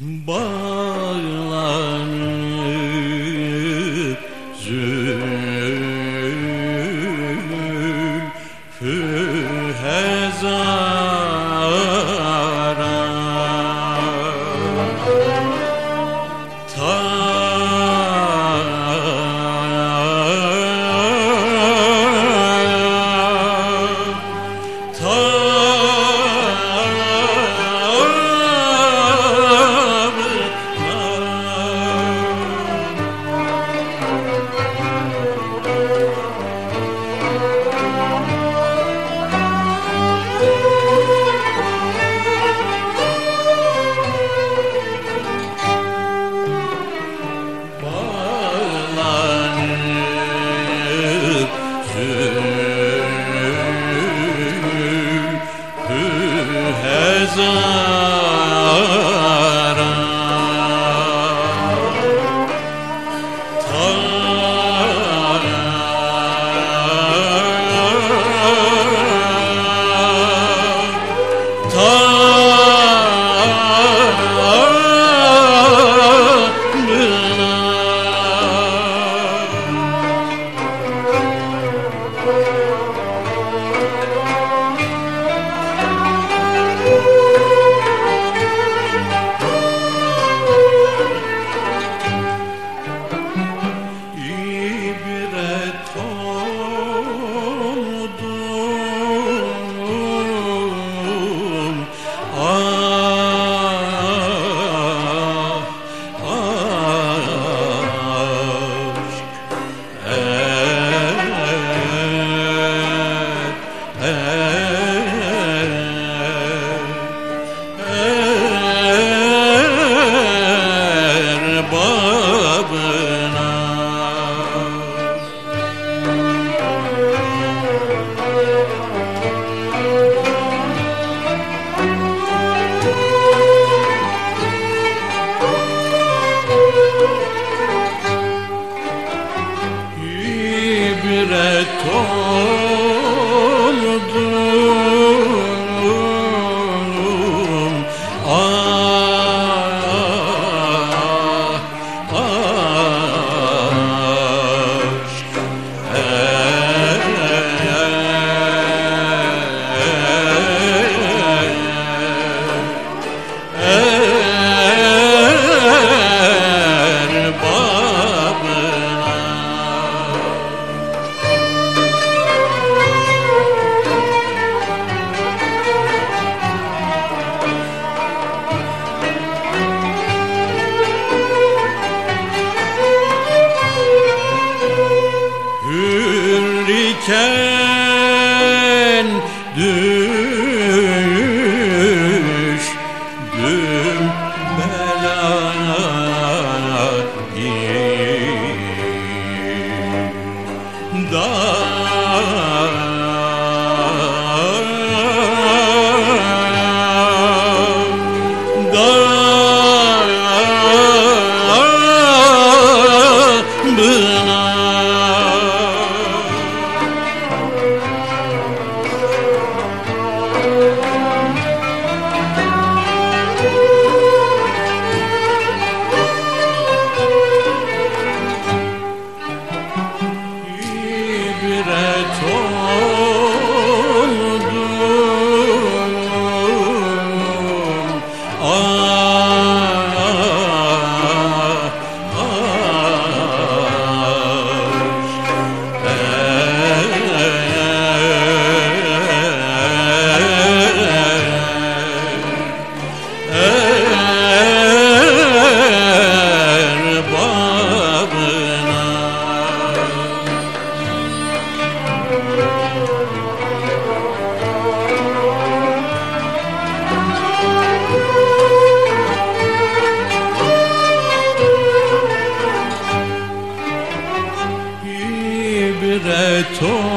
Bağlanıp zülfü hezara Tchau. Ben Chau. corazón.